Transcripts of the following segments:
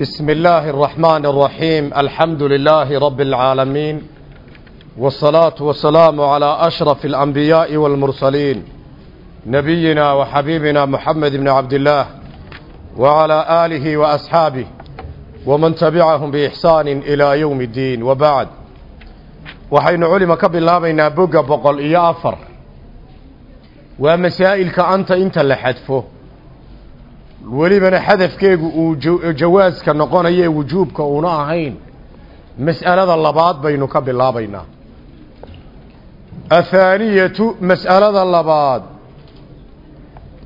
بسم الله الرحمن الرحيم الحمد لله رب العالمين والصلاة والسلام على أشرف الأنبياء والمرسلين نبينا وحبيبنا محمد بن عبد الله وعلى آله وأصحابه ومن تبعهم بإحسان إلى يوم الدين وبعد وحين علم كبلا بين بقى بقل إيافر ومسائل أنت إنت اللي حدفه welibana xadafkeegu uu jawaaska noqonayo ee wujuubka uuna ahayn mas'alada labaad baynu ka bilaabaynaa. Athaaniyatu mas'alada labaad.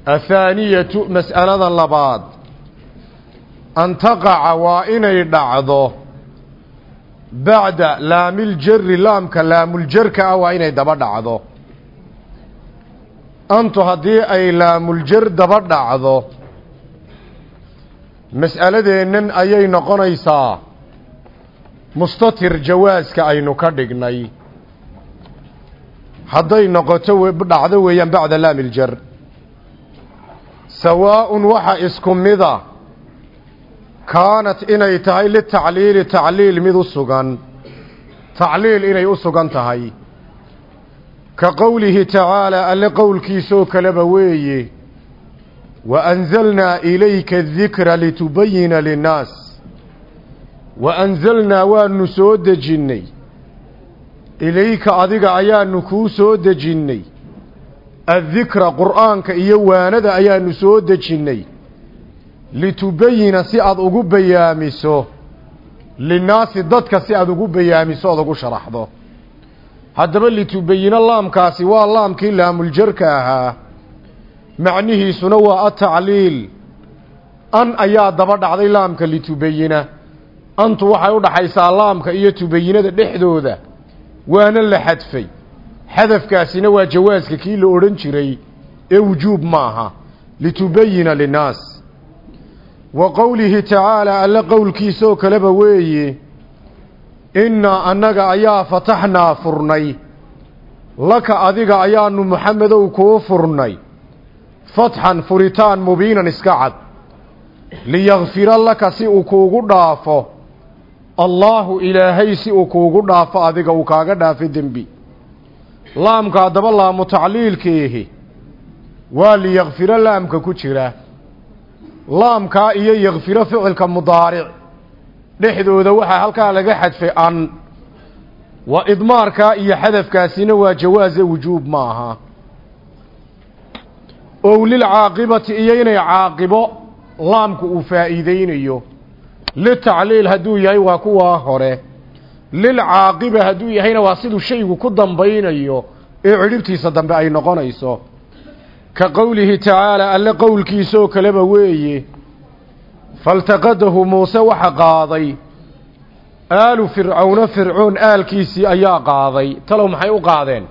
Athaaniyatu mas'alada labaad. An taqaca waa inay dhacdo bacda laamiljari laamka laamuljarka ah waa inay daba dhacdo. Antu haddii ay laamuljar daba dhacdo mas'aladeennan ayay noqonaysaa mustatir jawaaska aynu ka dhignay. Hadday noqoto dhacdo weeyaan bacda laamiljar sawaa'un waxa isku mida kaanat inay tahay litacliili tacliil mid u sugan. Tacliil inay u sugan tahay. Ka qowlihi tacaalaa alle qowlkiisoo kaleba weeye waanzalnaa ilayka adikra litubayina linnaas waanzalnaa waanu soo dejinnay ilayka adiga ayaanu kuu soo dejinnay addikra qur'aanka iyo waanada ayaanu soo dejinnay litubayina si aad ugu bayaamiso linnaasi dadka si aad ugu bayaamiso ood ugu sharaxdo haddaba litubayino laamkaasi waa laamkii laamuljarka ahaa macnihiisuna waa atacliil an ayaa daba dhacday laamka litubayina antu waxay u dhaxaysaa laamka iyo tubayinada dhexdooda. Waana la xadfay. Xadafkaasina waa jawaaska kii la odhan jiray ee wujuub maaha litubayina linnaas. Wa qowlihi tacaalaa alle qowlkiisaoo kaleba weeye innaa annaga ayaa fataxnaa furnay. Laka adiga ayaanu moxamedow kuu furnay fatxan furitaan mubiinan iska cad. Liyakfira laka si uu kuugu dhaafo. Allaahu ilaahay si uu kuugu dhaafo adiga uu kaaga dhaafo dembi. Laamka haddaba laamu tacliilkeehi waa liyakfiro laamka ku jira. Laamkaa iyo yakfiro ficilka mudaaric. Dhexdooda waxaa halkaa laga xadfay an. Waa idmaarkaa iyo xadafkaasina waa jawaasa wujuub ma ow lilcaaqibati iyo inay caaqibo laamku uu faa'iideynayo litacliil hadduu yahay waa kuwaa hore. Lilcaaqiba hadduu yahayna waa siduu shaygu ku dambaynayo. Ee cidhibtiisa dambe ay noqonayso. Ka qowlihi tacaala alle qowlkiisaoo kaleba weeye faltaqadahu muuse waxa qaaday. Aalu fircawna fircoon aalkiisii ayaa qaaday. Talow maxay u qaadeen?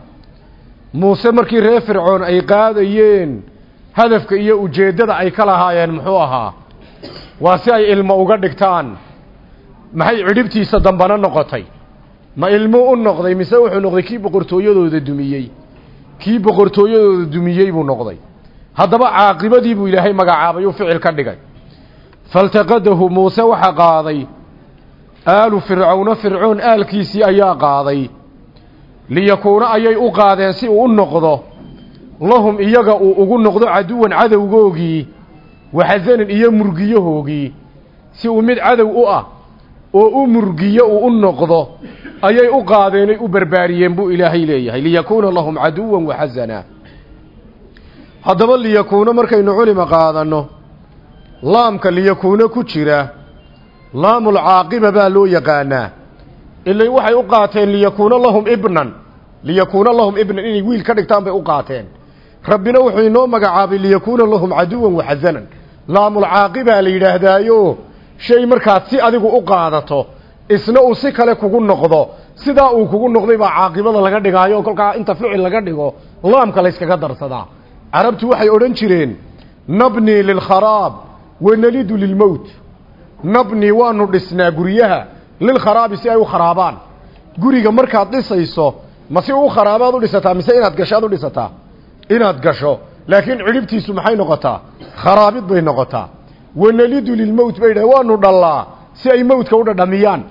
Muuse markii reer fircoon ay qaadayeen hadafka iyo ujeeddada ay ka lahaayeen muxuu ahaa waa si ay ilmo uga dhigtaan. Maxay cidhibtiisa dambana noqotay? Ma ilmo u noqday mise wuxuu noqday kii boqortooyadooda dumiyey? Kii boqortooyadooda dumiyey buu noqday. Haddaba caaqibadii buu ilaahay magacaabay uu ficil ka dhigay. Faltaqadahu muuse waxa qaaday aalu fircawna fircoon aalkiisii ayaa qaaday. Liyakuuna ayay u qaadeen si uu u noqdo lahum iyaga uu ugu noqdo caduwan cadowgoogii waxasanan iyo murgiyahoogii si uu mid cadow u ah oo u murgiyo uu u noqdo ayay u qaadeenay u barbaariyeen buu ilaahay leeyahay. Liyakuuna lahum caduwan waxasana haddaba liyakuuna markaynu culima qaadanno laamka liyakuuna ku jira laamulcaaqiba baa loo yaqaanaa. Ilay waxay u qaateen liyakuuna lahum ibnan. Liyakuuna lahum ibnan inay wiil ka dhigtaan bay u qaateen rabbina wuxuu inoo magacaabay liyakuuna lahum caduwan waxasanan laamulcaaqibaa la yidhaahdaayo shay markaad si adigu u qaadato isna uu si kale kugu noqdo sidaa uu kugu noqday baa caaqibada laga dhigaayo kolkaa inta ficil laga dhigo laamka layskaga darsadaa carabtu waxay odhan jireen nabni lilkharaab wanalidu lilmowt nabni waanu dhisnaa guryaha lilkharaabi si ay u kharaabaan. Guriga markaad dhisayso ma si u kharaabaad u dhisataa mise inaad gashaad u dhisataa inaad gasho laakiin cidhibtiisu maxay noqotaa? Kharaabid bay noqotaa. Wanalidu lilmowt bay yidhahdeen waanu dhallaa si ay mowtka u dhadhamiyaan.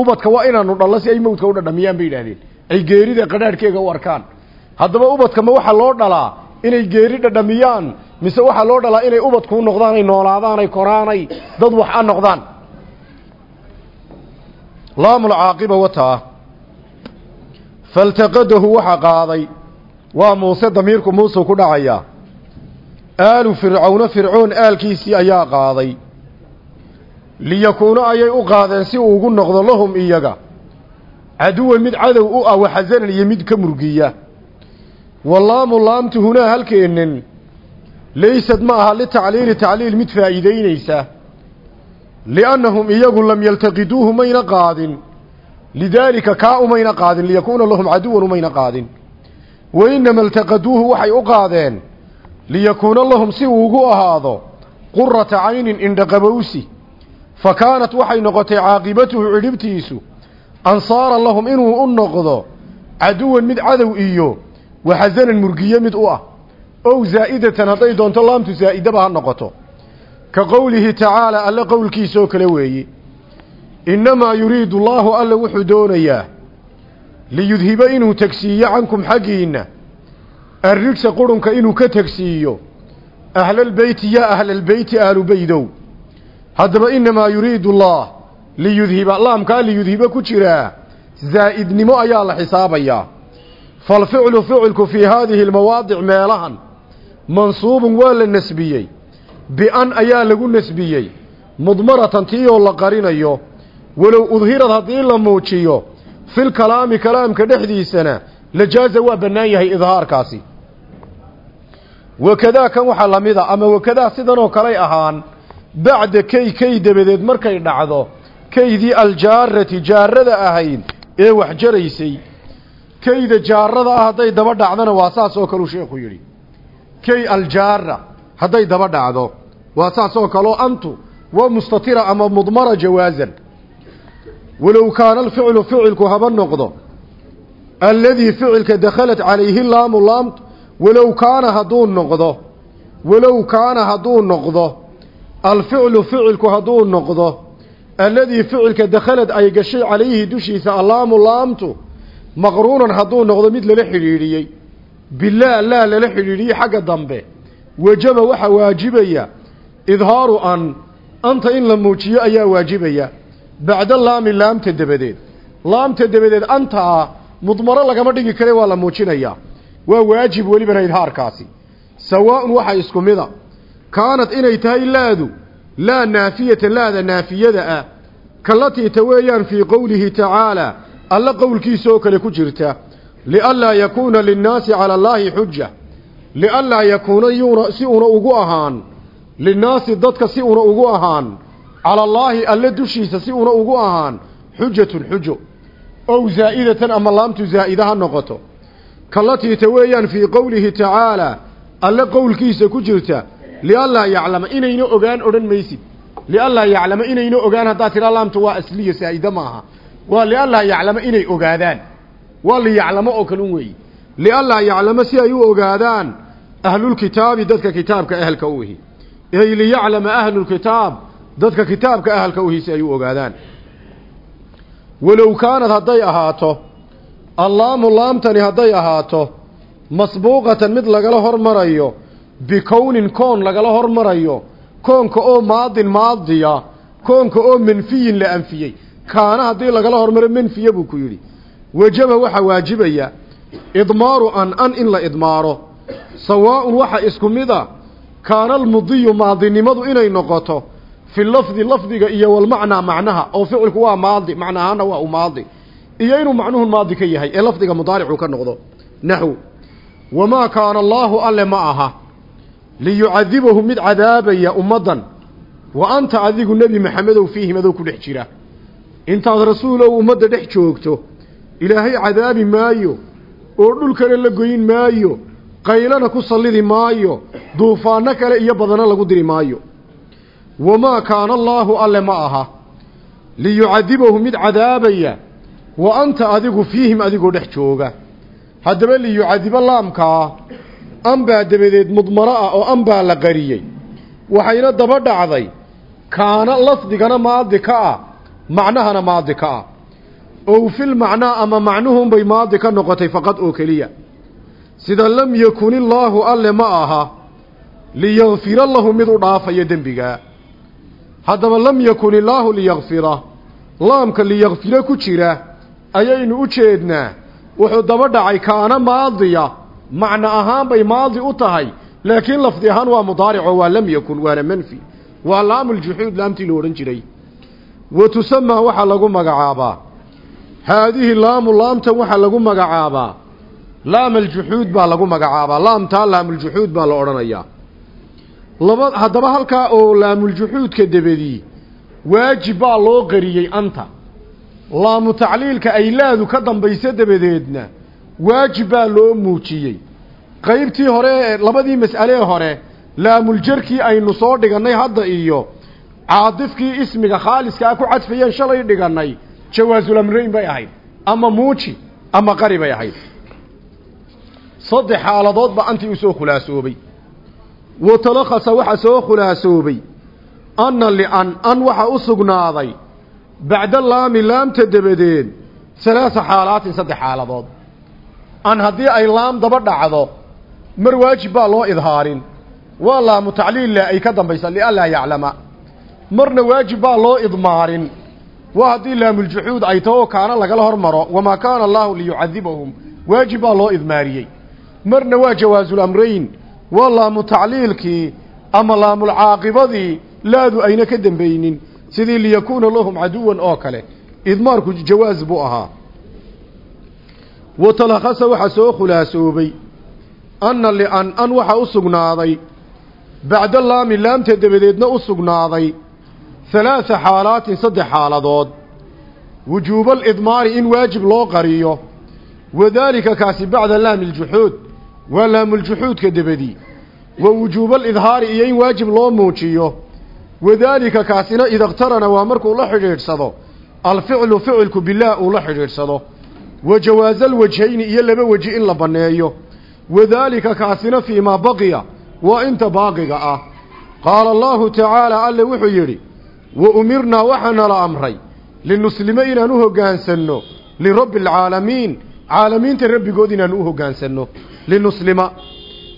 Ubadka waa inaanu dhallo si ay mowtka u dhadhamiyaan bay yidhahdeen ay geerida qadhaadhkeega u arkaan. Haddaba ubadka ma waxaa loo dhalaa inay geeri dhadhamiyaan mise waxaa loo dhalaa inay ubadkuu noqdaan ay noolaadaan ay koraanay dad wax a noqdaan? Laamulcaaqiba wataa faltaqadahu waxa qaaday waa muuse damiirku muusuu ku dhacayaa aalu fircawna fircoon aalkiisii ayaa qaaday. Liyakuuna ayay u qaadeen si uu ugu noqdo lahum iyaga. Caduwan mid cadow u ah waxasanan iyo mid ka murgiya. Walaamu laamtu hunaa halkeennan laysad ma aha litacliili tacliil mid faa'iidaynaysa. Liannahum iyagu lam yaltaqiduuhu mayna qaadin. Lidaalika kaa umayna qaadin liyakuuna lahum caduwan umayna qaadin wa inama iltaqaduuhu waxay u qaadeen liyakuuna lahum si uu ugu ahaado qurata caynin indhaqabowsi fa kaanat waxay noqotay caaqibatuhu cidhibtiisu ansaara lahum inuu u noqdo caduwan mid cadow iyo waxasanan murgiye mid u ah. Ow zaa'idatan hadday doonto laamtu zaa'idaba ha noqoto. Ka qowlihi tacaala alle qowlkiisoo kale weeye innamaa yuriidu allaahu alle wuxuu doonayaa liyudhiba inuu tegsiiyo cankum xaggiinna. Arrijsa qurunka inuu ka tegsiiyo ahlalbeyti yaa ahlalbeyti ahlu beydow. Haddaba innamaa yuriidu allaah liyudhiba laamkaa liyudhiba ku jiraa zaa'idnimo ayaa la xisaabayaa falficlu ficilku fii haadihi almawaadic meelahan mansuubun waa la nasbiyey. Bi-an ayaa lagu nasbiyey. Mudmaratan tiiyoo la qarinayo. Walow udhirad haddii la muujiyo fil kalaami kalaamka dhexdiisana lajaaza waa bannaan yahay idhaarkaasi wakadaa kan waxaa la mid a ama wakadaa sidanoo kaley ahaan bacda kay kay dabadeed markay dhacdo kaydii aljaarati jaarada ahayd ee wax jaraysay kayda jaarada ah hadday daba dhacdona waa saas oo kaleu sheekhu yidhi kay aljaara hadday daba dhacdo waa saas oo walow kaana alficlu ficilku haba noqdo alladii ficilka dakhalat calayhi laamu laam walow kaana hadduu noqdo walow kaana hadduu noqdo alficlu ficilku hadduu noqdo alladii ficilka dakhalad ay gashay calayhi dushiisa allaamu laamtu maqruunan hadduu noqdo mid lala xidhiidhiyey bilaa laa lala xidhiidhiyey xagga dambe wajaba waxaa waajibaya idhaaru an anta in la muujiyo ayaa waajibaya bacda laami laamta dabadeed laamta dabadeed antaa mudmaro lagama dhigi kare waa la muujinayaa waa waajib welibana idhaarkaasi sawaaun waxa isku mida kaanad inay tahay laadu laa naafiyata laada naafiyada ah kalatii ta weeyaan fii qowlihi tacaalaa alla qowlkiisa oo kale ku jirta lianlaa yakuuna linnaasi cala allaahi xuja lianlaa yakuuna yuuna si una ugu ahaan linnaasi dadka si una ugu ahaan cala allaahi alle dushiisa si una ugu ahaan xujatun xujo. Ow zaa'idatan ama laamtu zaa'ida ha noqoto. Kalatii ta weeyaan fii qowlihi tacaalaa alle qowlkiisa ku jirta lianlaa yaclama inayna ogaan odhan maysid. Lianlaa yaclama inayna ogaan haddaad tidhaa laamtu waa asliya saa'ida maaha waa lianlaa yaclama inay ogaadaan. Waa liyaclamo oo kalun weeye lianlaa yaclamo si ay u ogaadaan ahlulkitaabi dadka kitaabka ahalka u ihi ey liyaclama ahlulkitaab dadka kitaabka ahalka uhi si ay u ogaadaan. Walow kaanad hadday ahaato allaamu laamtani hadday ahaato masbuuqatan mid lagala hormarayo bikownin koon lagala hormarayo koonka oo maadin maadiya koonka oo manfiyin la anfiyey kaana haddii lagala hormaro manfiya buu ku yidhi. Wajaba waxaa waajibaya idmaaru an an in la idmaaro. Sawaaun waxa isku mid a kaana almudiyu maadinimadu inay noqoto fi lafdi lafdiga iyo walmacnaa macnaha oo ficilku waa maadi macna ahaana waa u maadi iyo inuu macnuhu maadi ka yahay ee lafdiga mudaaricuu ka noqdo naxw wamaa kaana allaahu alle ma aha liyucadibahu mid cadaabaya ummaddan wa anta adigu nebi maxamedow fiihim adoo ku dhex jira intaad rasuulow ummadda dhex joogto ilaahay cadaabi maayo oo dhulkana la goyn maayo qaylana ku sallidi maayo duufaanno kale iyo badana lagu diri maayo wamaa kaana allaahu alle ma aha liyucadibahu mid cadaabaya wa anta adigu fiihim adigoo dhex jooga haddaba liyucadibo laamkaa anbaa dabadeed mudmaro ah oo anbaa la qariyey waxayna daba dhacday kaana lafdigana maadi ka ah macnahana maadi ka ah ow fil macnaa ama macnuhunbay maadi ka noqotay faqad oo keliya sida lam yakun illaahu alle ma aha liyakfira lahu mid u dhaafayo dembigaa haddaba lam yakun illaahu liyakfira laamka liyakfira ku jira ayaynu u jeednaa wuxuu daba dhacay kaana maadiya. Macno ahaan bay maadi u tahay laakiin lafdi ahaan waa mudaarico waa lam yakun waana manfi. Waa laamuljuxuud laamtii la odhan jiray. Wa tusamaa waxaa lagu magacaabaa haadihi laamu laamtan waxaa lagu magacaabaa laam aljuxuud baa lagu magacaabaa laamtaa laamuljuxuud baa la odhanayaa laba haddaba halkaa oo laamuljuxuudka debedii waajib baa loo qariyey anta. Laamu tacliilka ay laadu ka dambayso dabadeedna waajib baa loo muujiyey. Qaybtii hore labadii mas'alee hore laamuljarkii aynu soo dhigannay hadda iyo caadifkii ismiga khaaliskaa ku cadfayeen shalay dhigannay jawaazulamrayn bay ahayd ama muuji ama qari bay ahayd. Saddex xaaladood ba antii u soo khulaasoobay watalakhasa waxaa soo khulaasoobay anna lian an waxaa u sugnaaday bacda laami laamta dabadeed halaasa xaalaatin saddex xaaladood an haddii ay laam daba dhacdo mar waajib baa loo idhaarin waa laamu tacliilla ay ka dambaysa lianlaa yaclama marna waajib baa loo idmaarin waa haddii laamuljuxuud ay taho kaana lagala hormaro wamaa kaana allaahu liyucadibahum waajib baa loo idmaariyey marna waa jawaazulamrayn waa laamu tacliilkii ama laamulcaaqibadii laadu ayna ka dambaynin sidii liyakuuna lahum caduwan oo kale idmaarku jawaaz buu ahaa watalakhasa waxaa soo khulaasoobay anna lian an waxaa u sugnaaday bacda laami laamta dabadeedna u sugnaaday halaasa xaalaatin saddex xaaladood wujuubalidmaari in waajib loo qariyo wadaalika kaasi bacda laami ljuxuud waa laamuljuxuudka debadii wa wujuubalidhaari iyo in waajib loo muujiyo. Wadaalika kaasina idaqtarana waa markuu la xidhiidhsado. Alficlu ficilku bilaah uu la xidhiidhsado. Wa jawaazalwajhayni iyo laba weji in la banneeyo wadaalika kaasina fii maa baqiya waa inta baaqiga ah. Qaala allaahu tacaala alle wuxuu yidhi wa umirnaa waxaana la amray linuslimo inaan u hoggaansanno lirabbi alcaalamiin caalamiinta rabbigood inaan u hoggaansanno linuslima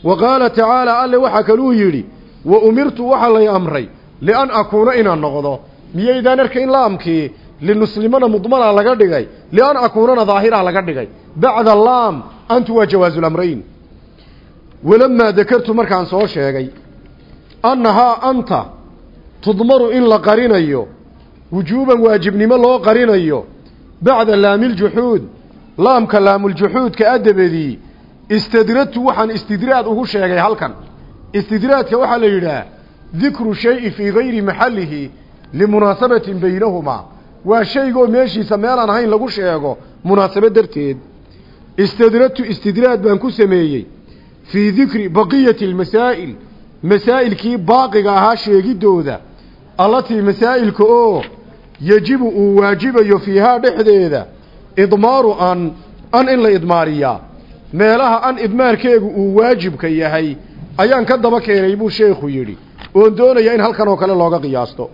wa qaala tacaala alle waxaa kaluu yidhi wa umirtu waxaa lay amray lian akuuna inaan noqdo miyaydaan arkayn laamkii linuslimana mudmana laga dhigay lian akuunana daahira laga dhigay bacda laam antu waa jawaazulamrayn walamaa dakartu markaan soo sheegay annahaa anta tudmaru in la qarinayo wujuuban waajibnimo loo qarinayo bacda laamiljuxuud laamka laamuljuxuudka adabadii istadradtu waxaan istidraad ugu sheegay halkan. Istidraadka waxaa la yidhaah dikru shayi fii gayri maxallihi limunaasabatin baynahumaa waa shaygoo meeshiisa meelaan ahayn lagu sheego munaasabo darteed. Istadradtu istidraad baan ku sameeyey fii dikri baqiyati almasaa'il masaa'ilkii baaqiga ahaa sheegiddooda allatii masaa'ilka oo yejibu uu waajibayo fiihaa dhexdeeda idmaaru an an in la idmaariyaa meelaha an idmaarkeegu uu waajibka yahay ayaan ka daba keenay buu sheekhu yidhi oon doonaya in halkan oo kale looga qiyaasto.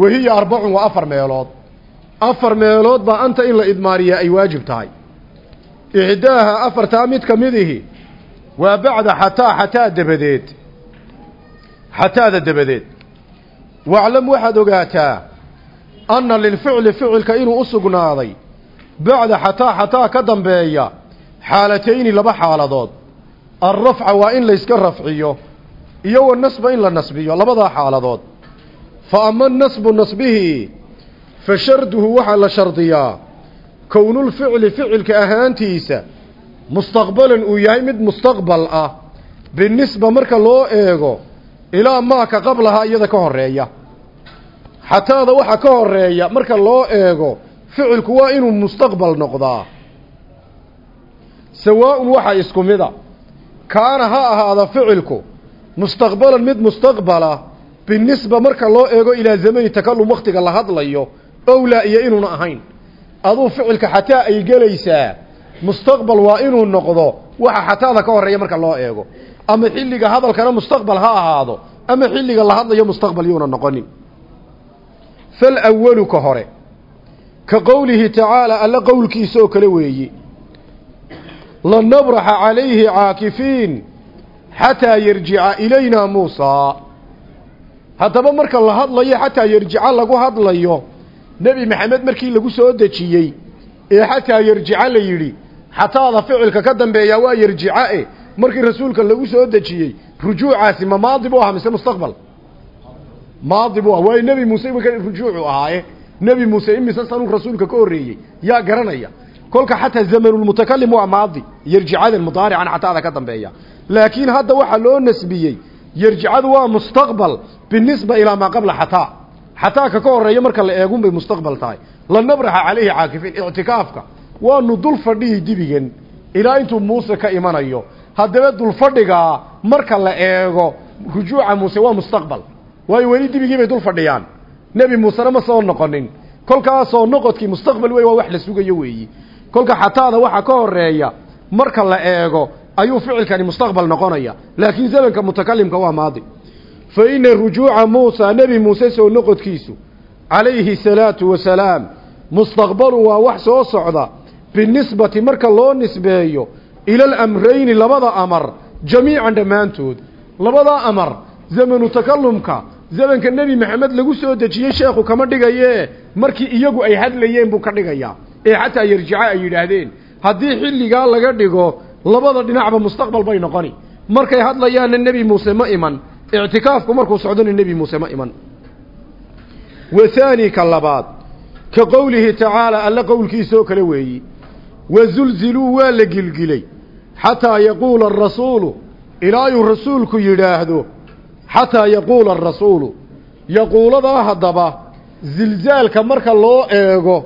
Wahiya arbacun waa afar meelood. Afar meelood baa anta in la idmaariyaa ay waajib tahay. Ixdaaha afartaa mid ka midihi waa bacda xataa xataa dabadeed. Xataada dabadeed. Waclam waxaad ogaataa anna lilficli ficilka inuu u sugnaaday bacda xataa xataa ka dambeeya xaalatayni laba xaaladood. Alrafca waa in layska rafciyo iyo wanasba in la nasbiyo labadaa xaaladood. Fa ama nasbu nasbihii fa sharduhu waxaa la shardiyaa. Kownulficli ficilka ahaantiisa mustaqbalan uu yahay mid mustaqbal ah. Binisba marka loo eego ilaa maaka qablahaa iyada ka horreeya xataada waxa ka horreeya marka loo eego ficilku waa inuu mustaqbal noqdaa sawaa'un waxa isku mida. Kaana ha ahaada ficilku mustaqbalan mid mustaqbala binisba marka loo eego ilaa zamani takalum wakhtiga la hadlayo owlaa iyo inuuna ahayn. Aduu ficilka xataa ay gelaysaa mustaqbal waa inuu noqdo waxa xataada ka horreeya marka loo eego. Ama xilliga hadalkana mustaqbal ha ahaado ama xilliga la hadlayo mustaqbal yuuna noqonin. Falwalu ka hore ka qowlihi tacaala alla qowlkiisa oo kale weeye lanabraxa calayhi caakifiin xataa yarjica ilaynaa muusaa haddaba marka la hadlayo xataa yarjica lagu hadlayo nebi maxamed markii lagu soo dejiyey ee xataa yarjica la yidhi xataada ficilka ka dambeeyaa waa yarjica e markii rasuulka lagu soo dejiyey rujuucaasi ma maadi buu ahaa mise mustaqbal maadi buu ah waayo nebi muuse imika rujuucu ahaaye nebi muuse imise sanuu rasuulka ka horreeyey yaa garanaya kolka xataa zamanulmutakalim waa maadi yarjicadan mudaarican xataada ka dambeeya. Laakiin hadda waxaa loo nasbiyey yarjicadu waa mustaqbal binisba ilaa maa qabla xataa. Xataaka ka horreeya marka la eegun bay mustaqbal tahay. Lanabraxa calayhi caakifiin ictikaafka. Waanu dul fadhihi dibigan ilaa intuu muuse ka imanayo. Haddaba dulfadhigaa marka la eego rujuuca muuse waa mustaqbal. Waayo weli dibigii bay dul fadhiyaan nebi muusena ma soo noqonin. Kolkaasoo noqodkii mustaqbal wey waa wax la sugayo weeyi kolka xataada waxa ka horreeya marka la eego ayuu ficilkani mustaqbal noqonaya. Laakiin zamanka mutakalimka waa maadi. Fa ina rujuuca muusa nebi muuse soo noqodkiisu calayhi salaatu wasalaam mustaqbalu waa wax soo socda binisbati marka loo nisbeeyo ila alamrayni labada amar jamiican dhammaantood. Labadaa amar zamanu takalumka zamanka nebi maxamed lagu soo dejiyey sheekhu kama dhigayee markii iyagu ay hadlayeen buu ka dhigayaa ee xataa yarjica ay yidhaahdeen. Haddii xilligaa laga dhigo labada dhinacba mustaqbal bay noqoni. Markay hadlayaanna nebi muuse ma iman. Ictikaafku markuu socdona nebi muuse ma iman. Wahaani ka labaad ka qowlihi tacaala alla qowlkiisaoo kale weeyi. Wazulziluu waa la gilgilay. Xataa yaquula arasuulu ilaayuu rasuulku yidhaahdo xataa yaquula arasuulu yaquuladaa haddaba zilzaalka marka loo eego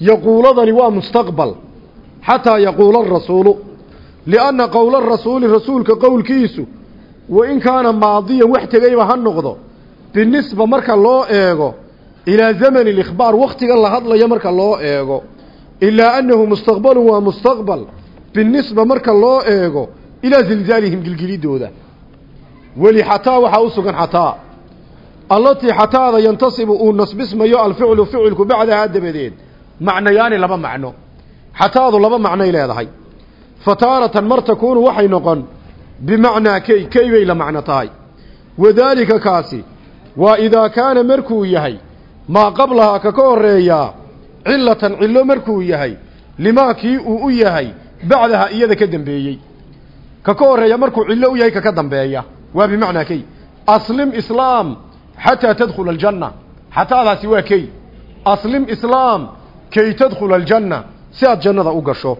yaquuladani waa mustaqbal xataa yaquula arasuulu lianna qowla rasuuli rasuulka qowlkiisu wa in kaana maadiyan wax tegayba ha noqdo binisba marka loo eego ilaa zamani alikhbaar wakhtigan la hadlayo marka loo eego. Ilaa annahu mustaqbalun waa mustaqbal binisba marka loo eego ilaa zilzaalihim gilgilidooda. Weli xataa waxaa u sugan xataa allatii xataada yantasibu uu nasbismayo alficlu ficilku bacdahaa dabadeed macnayaani laba macno. Xataadu laba macnoy leedahay. Fa taaratan mar takuunu waxay noqon bimacnaa key key bay la macno tahay. Wadaalika kaasi waa idaa kaana markuu yahay maa qablahaa ka ka horreeyaa cilatan cillo markuu yahay limaa kii uu u yahay bacdaha iyada ka dambeeyey. Ka ka horreeya markuu cillo u yahay kaka dambeeya. Waa bimacnaa key aslim islaam xataa tadkhula aljanna xataadaasi waa key aslim islaam kay tadkhula aljanna si aad jannada u gasho.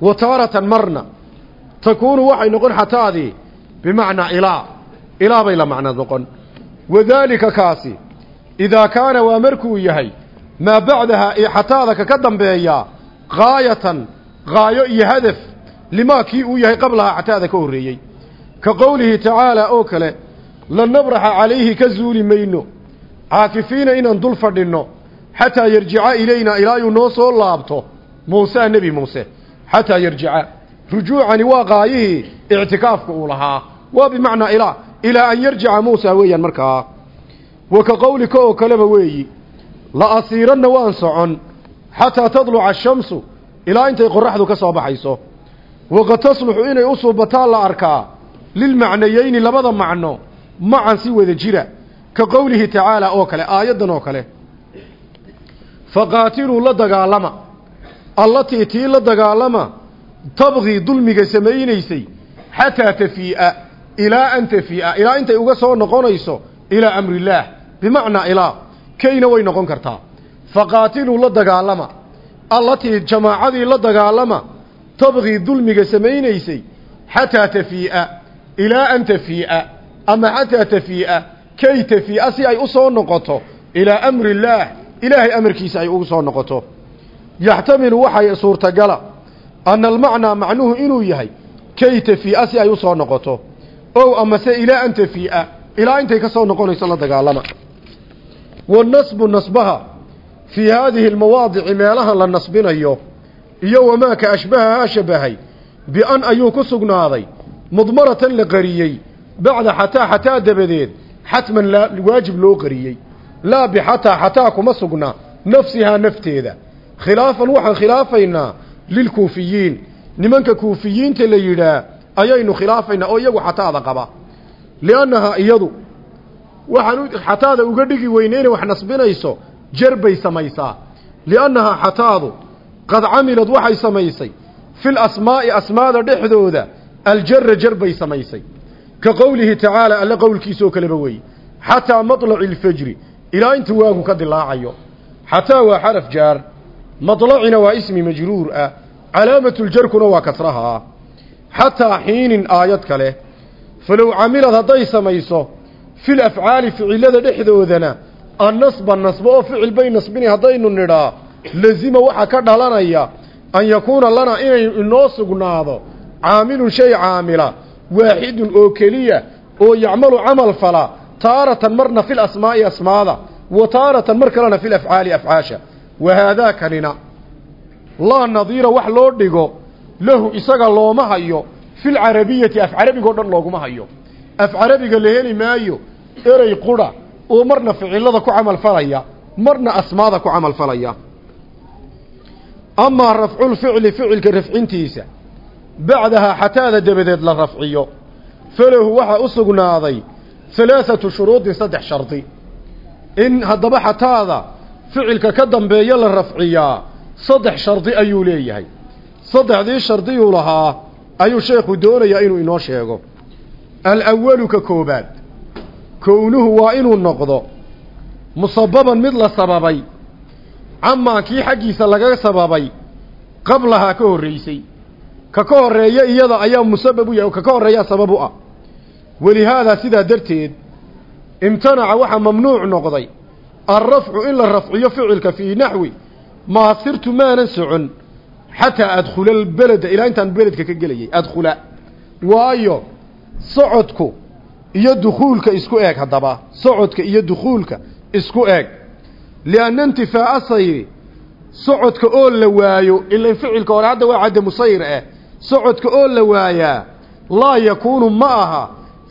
Wa taaratan marna takuunu waxay noqon xataadii bimacnaa ilaa ilaa bay la macno noqon. Wadaalika kaasi idaa kaana waa markuu yahay maa bacdaha ee xataada kaka dambeeyaa gaayatan gaayo iyo hadaf limaa kii uu yahay qablahaa xataada ka horreeyey. Ka qowlihi tacaalaa oo kale lanabraxa calayhi ka zuuli mayno caakifiina inaan dul fadhinno xataa yarjica ilaynaa ilaayuu noo soo laabto muusea nebi muuse xataa yarjica rujuucani waa qaayihii ictikaafka uu lahaa waa bimacnaa ilaa ilaa an yarjica muusa weeyaan markaa wa ka qowlika oo kaleba weeyi la asiiranna waan socon xataa tadluca ashamsu ilaa intay qoraxdu ka soo baxayso waqad tasluxu inay u suubataan la arkaa lilmacnayeyni labada macno macan si wada jira ka qowlihi tacaala oo kale aayaddan oo kale faqaatiluu la dagaalama. Allatii tii la dagaalama tabqii dulmiga samaynaysay xataa tafii'a ilaa an tafii'a. Ilaa intay uga soo noqonayso ilaa amrillaah bimacnaa ilaa kayna way noqon kartaa. Faqaatiluu la dagaalama. Allatii jamaacadii la dagaalama tabqii dulmiga samaynaysay xataa tafii'a ilaa an tafii'a. Ama xataa tafii'a kay tafii'a si ay u soo noqoto ilaa amrillaah ilaahay amarkiisa ay ugu soo noqoto. Yaxtamilu waxay suurtagala ana almacnaa macnuhu inuu yahay kay tafii'a si ay u soo noqoto. Ow amase ilaa an tafii'a ilaa intay ka soo noqonayso la dagaalama wanasbu nasbaha fii haadihi almawaadici meelaha la nasbinayo iyo wamaa ka ashbahahaa shabahay bi-an ayuu ku sugnaaday mudmaratan la qariyey bacda xataa xataa dabadeed xatman waajib loo qariyey laa bixataa xataa kuma sugna nafsihaa nafteeda. Khilaafan waxaan khilaafaynaa lilkuufiyiin. Nimanka kuufiyiinta la yidhaah ayaynu khilaafaynaa oo iyagu xataada qaba. Liannahaa iyadu waxaan xataada uga dhigi weyne inay wax nasbinayso jar bay samaysaa. Liannahaa xataadu qad camilad waxay samaysay. Fil asmaa'i asmaada dhexdooda aljara jar bay samaysay. Ka qowlihi tacaala alle qowlkiisoo kaleba weeye xataa maطlaci alfajri ilaa inta waagu ka dilaacayo xataa waa xaraf jaar maطlacina waa ismi majruur ah calaamatuljarkuna waa kasraha ah. Xataa xiinin aayad kale falow camilad hadday samayso fil afcaali ficilada dhexdoodana annasba nasbo oo ficil bay nasbini haddaynu nidhaa lazima waxaa ka dhalanaya an yakuuna lana inay inoo sugnaado caamilun shay caamila waaxidun oo keliya oo yacmalu camal fala taaratan marna fil asmaa'i asmaada wa taaratan mar kalena fil afcaali afcaasha. Wa haadaakanina laa nadiira wax loo dhigo lahu isaga looma hayo. Fil carabiyati af carabigao dhan looguma hayo. Af carabiga la heli maayo erey qura oo marna ficilada ku camal falaya marna asmaada ku camal falaya. Amaa rafculficli ficilka rafcintiisa bacdahaa xataada dabadeed la rafciyo. Falahu waxaa u sugnaaday halaathatu shuruudin saddex shardi in haddaba xataada ficilka ka dambeeya la rafciyaa saddex shardi ayuu leeyahay saddexdii shardiyuu lahaa ayuu sheekhu doonayaa inuu inoo sheego alawalu ka koobaad kownuhu waa inuu noqdo musababan mid la sababay camaa kii xaggiisa laga sababay qablahaa ka horraysay ka ka horreeya iyada ayaa musabab u yahay ka ka horreeyaa sabab ah walihaadaa sidaa darteed imtanaca waxaa mamnuuc noqday alrafcu in la rafciyo ficilka fii naxwi maa sirtu maanan socon xataa adkhula albereda ilaa intaan beledka ka gelayay adkhula. Waayo socodku iyo dukhuulka isku eeg haddaba socodka iyo dukhuulka isku eeg. Lianna intifaa'a sayri socodka oo la waayo ilan ficilka hore hadda waa cadamu sayr ah socodka oo la waayaa laa yakuunu ma aha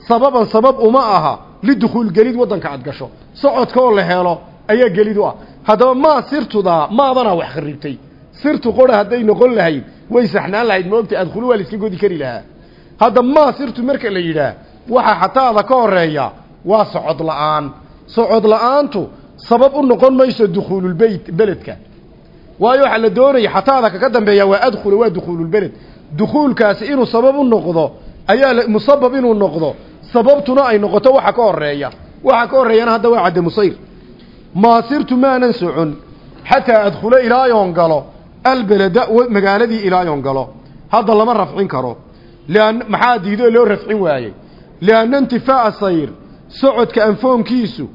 sababan sabab uma aha lidukhuul gelid waddanka aad gasho. Socodka oo la helo ayaa gelid u ah. Haddaba maa sirtudaa maadanaa wax kharibtay sirtu qora hadday noqon lahayd way saxnaan lahayd moogta adkhulu waa la iska godi kari lahaa. Hadda maa sirtu marka la yidhaah waxaa xataada ka horreeya waa socod la'aan. Socod la'aantu sabab u noqon mayso dukhuululbeyt beledka. Waayo waxaa la doonaya xataada kaga dambeeya waa adkhula waa dukhuululbeled dukhuulkaasi inuu sabab u noqdo ayaa musabab inuu noqdo sababtuna ay noqoto waxa ka horreeya waxa ka horeeyana hadda waa cadamusayr maa sirtu maanan socon xataa adkhula ilaayoon galo albeleda magaaladii ilaayoon galo. Hadda lama rafcin karo. Lan maxaa diidoo loo rafcin waayey? Lianna intifaa'a sayr socodka anfoonkiisu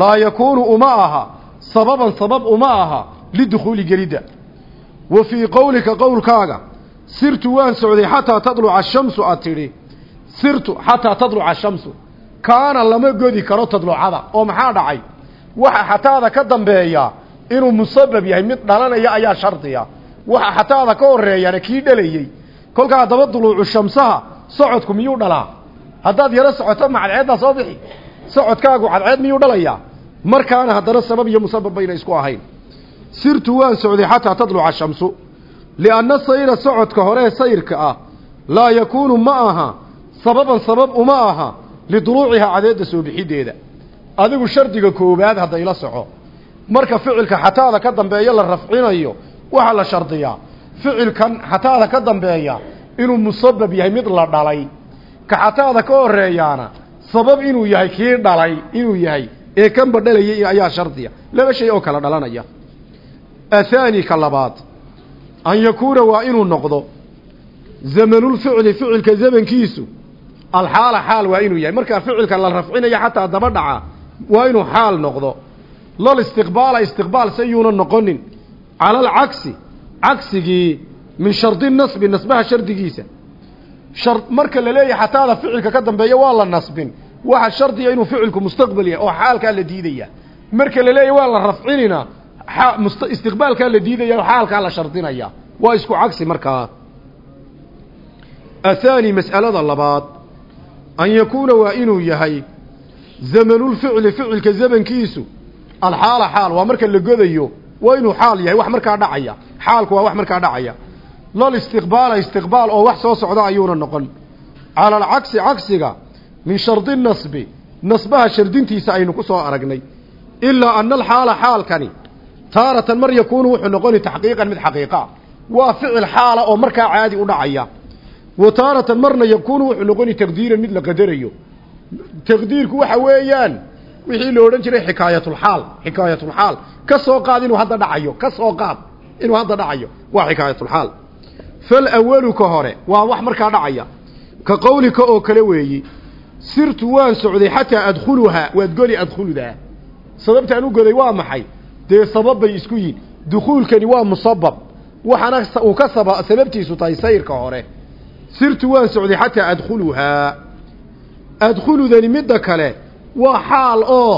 laa yakuunu uma aha sababan sabab uma aha lidukhuuli gelidda wa fii qowlika qowlkaaga sirtu waan socday xataa tadluca ashamsu aad tidhi sirtu xataa tadluca ashamsu kaana lama godi karo tadlucada oo maxaa dhacay? Waxa xataada ka dambeeya inuu musabab yahay mid dhalanaya ayaa shardiya. Waxa xataada ka horeeyana kii dhalayey. Kolkaa haddaba duluucu shamsaha socodku miyuu dhalaa? Haddaad yaro socoto ma cadceeddaa soo bixi? Socodkaagu cadceed miyuu dhalayaa markaana haddana sabab iyo musabab bayna isku ahayn. Sirtu waan socday xataa tadluca shamsu. Lianna sayra socodka horee sayrka ah laa yakuunu ma aha sababan sabab uma aha liduluucihaa cadeedda soo bixiddeeda. Adigu shardiga koowaad hadda ila soco. Marka ficilka xataada ka dambeeya la rafcinayo waxaa la shardiyaa. Ficilkan xataada ka dambeeya inuu musabab yahay mid la dhalay. Ka xataada ka horeeyaana sabab inuu yahay kii dhalay inuu yahay. Ee kanba dhalayay ayaa shardiya. Laba shay oo kala dhalanaya. Athaani ka labaad an yakuuna waa inuu noqdo zamanulficli ficilka zamankiisu alxaala xaal waa inuu yahay. Markaa ficilka la rafcinayo xataa daba dhaca waa inuu xaal noqdo. Lal istiqbaala istiqbaal sayuuna noqonin. Cala alcagsi cagsigii min shardi nasbi nasbaha shardigiisa. Shar marka la leeyahay xataada ficilka ka dambeeya waa la nasbin. Waxa shardiga inuu ficilku mustaqbal yahay oo xaalkaa la diidaya. Marka la leeyahay waa la rafcinina istiqbaalkaa la diidaya oo xaalkaa la shardinaya. Waa isku cagsi markaa. Athaani mas'alada labaad an yakuuna waa inuu yahay zamanulficli ficilka zamankiisu. Alxaala xaal waa marka la godayo waa inuu xaal yahay wax markaa dhacaya. Xaalku waa wax markaa dhacaya. Lal istiqbaala istiqbaal oo wax soo socda ayuuna noqon. Cala alcagsi cagsiga min shardi nasbi. Nasbaha shardintiisa aynu ku soo aragnay. Ilaa ana alxaala xaalkani taaratan mar yakuunu wuxuu noqoni taxqiiqan mid xaqiiqa. Waa ficil xaala oo markaa caadi u wa taaratan marna yakuunu wuxuu noqoni taqdiiran mid la qadarayo. Taqdiirku waxa weeyaan wixii la odhan jiray xikaayatulxaal xikaayatulxaal ka soo qaad inuu hadda dhacayo ka soo qaad inuu hadda dhacayo waa xikaayatulxaal fal awalu ka hore waa wax markaa dhacaya. Ka qowlika oo kale weeyi sirtu waan socday xataa adkhuluhaa waad goli adkhuludaa. Sababtaan u goday waa maxay? Dee sabab bay isku yihiin dukhuulkani waa musabab. Waxaana uu ka saba sababtiisu tahay sayrka hore sirtu waan socday xataa adkhuluhaa adkhuludani midda kale waa xaal oo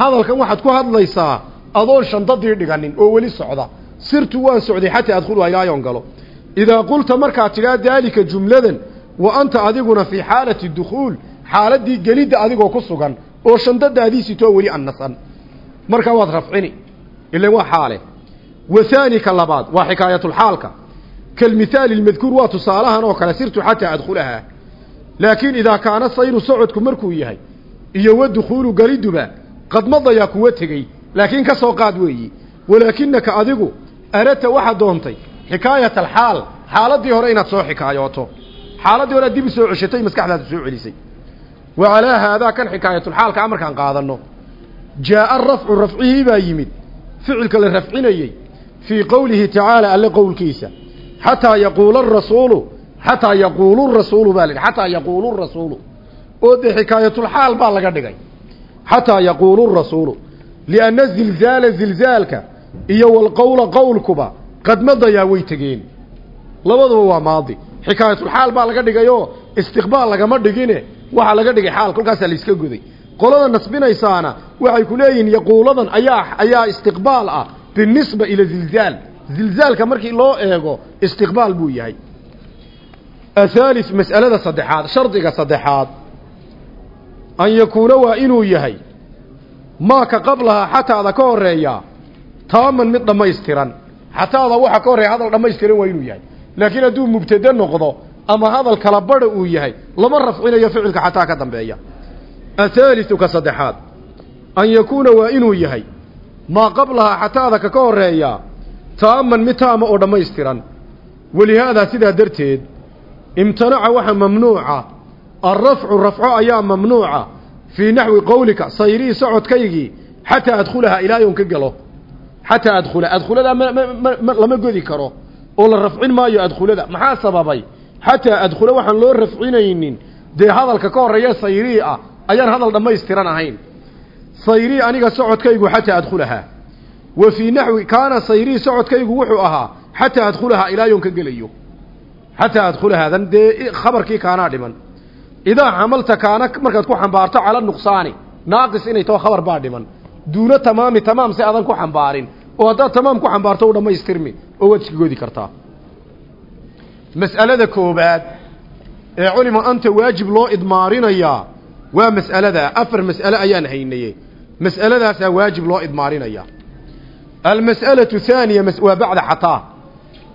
hadalkan waxaad ku hadlaysaa adoon shandadii dhiganin oo weli socda. Sirtu waan socday xataa adkhuluhaa ilaayoon galo. Idaa qulta markaad tidhaa daalika jumladan wa anta adiguna fii xaalati dukhuul xaaladii gelidda adigoo ku sugan oo shandadaadiisitoo weli annasan. Markaa waad rafcini ilan waa xaale. Wahaani ka labaad waa xikaayatulxaalka kalmithaali lmadkuur waa tusaalahan oo kale sirtu xataa adkhulahaa laakiin idaa kaana sayru socodku markuu yahay iyo wa dukhuulu galiduba qad madayaa kuwa tegey laakiin ka soo qaad weeyi walaakinaka adigu aradta waxaad doontay xikaayat alxaal xaaladii hore inaad soo xikaayooto xaaladii hore aad dib u soo ceshatay maskaxdaada soo celisay wa calaa haadaa kan xikaayatulxaalka markaan qaadanno jaa'a rafcu rafcihii baa yimid ficilka la rafcinayey fii qowlihi tacaala alle qowlkiisa xataa yaquula arasuulu xataa yaquulu rasuulu baa la yidhi xataa yaquulu rasuulu oo dee xikaayatulxaal baa laga dhigay. Xataa yaquulu rasuulu lianna zilzaala zilzaalka iyo walqowla qowlkuba qad madayaa way tegeen. Labaduba waa maadi. Xikaayatulxaal baa laga dhigayoo istiqbaal lagama dhigine. Waxaa laga dhigay xaal kolkaasaa la iska goday. Qolada nasbinaysaana waxay ku leeyihiin yaquuladan ayaa ayaa istiqbaal ah binisba ila zilzaal zilzaalka markii loo eego istiqbaal buu yahay. Athalith mas'alada saddexaad shardiga saddexaad an yakuuna waa inuu yahay maaka qablahaa xataada ka horreeya taaman mid dhammaystiran. Xataada waxa ka horreeya hadal dhammaystiran waa inuu yahay. Laakiin hadduu mubtade noqdo ama hadal kala badha uu yahay lama rafcinayo ficilka xataa ka dambeeya. Athaalithu ka saddexaad an yakuuna waa inuu yahay maa qablahaa xataada ka ka horreeya taaman mid taama oo dhammaystiran. Walihaadaa sidaa darteed imtanaca waxa mamnuuca alrafcu rafco ayaa mamnuuca fii naxwi qowlika sayrii socodkaygii xataa adkhulahaa ilaayon ka galo xataa adkhula adkhuladaa mma lama godi karo. Oo la rafcin maayo adkhulada maxaa sababay? Xataa adkhula waxaan loo rafcinaynin dee hadalka ka horreeya sayrii ah ayaan hadal dhammaystiran ahayn. Sayrii aniga socodkaygu xataa adkhulahaa naxwi kaana sayrii socodkaygu wuxuu ahaa xataa adkhulahaa ilaayon ka gelayo. Xataa adkhulahaadan dee khabarkii kaanaa dhiman. Idaa xamalta kaana markaad ku xambaarto cala nuqsaani naaqis inay taho khabar baa dhiman. Duuna tamaami tamaam si adan ku xambaarin. Oo haddaad tamaam ku xambaarto u dhammaystirmi oo waad iska godi kartaa. Mas'alada koobaad ee culima anta waajib loo idmaarinayaa waa mas'aladaa afar mas'ale ayaan haynaye. Mas'aladaasaa waajib loo idmaarinayaa almas'alatu haaniya waa bacda xataa.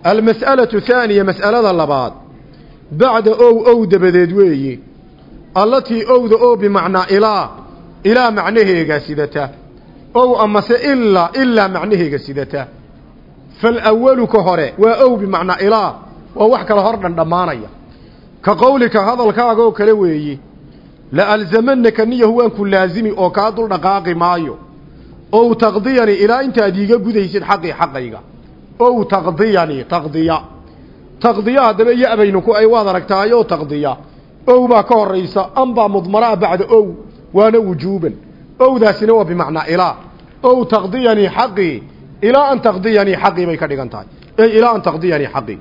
Almas'alatu haaniya mas'alada labaad bacda ow ow dabadeed weeye allatii owda oo bimacnaa ilaa ilaa macnaheega sidata. Ow amase ilaa ilaa macnaheega sidata. Falawalu ka hore waa ow bimacnaa ilaa waa wax kala hor dhandhammaanaya ka qowlika hadalkaaga oo kale weeye la alzamanaka niyahu waan ku laazimi oo kaa dul maayo ow taqdiyani ilaa intaad iiga gudaysid xaqii xaqayga. Ow taqdiyani taqdiya. Taqdiya haddaba ya-baynu ku ay waad aragtaayoo taqdiya. Ow baa ka horaysa ambaa mudmaraa bacda ow waana wujuuban. Owdaasina waa bimacnaa ilaa. Ow taqdiyanii xaqii ilaa an taqdiyanii xaqii bay ka dhigan tahay. Ey ilaa an taqdiyanii xaqii.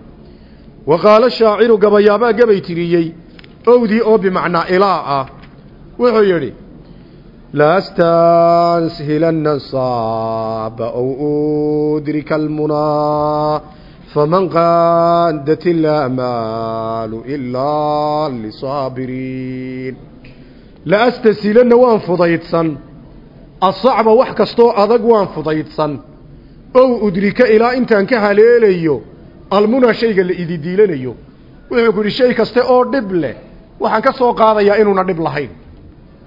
Wa qaala shaaciru gabayaabaa gabay tiriyey owdii oo bimacnaa ilaa ah. Wuxuu yidhi lastanshilana saaba ow udrika almunaa faman qaadat ilaamaalu ilaa lisaabiriin laastasilanna waan fudaydsan asacba wax kastoo adag waan fudaydsan ow udrika ilaa intaan ka haleelayo almuna shayga la ididiilanayo wuxuu ku yidhi shay kaste oo dhib leh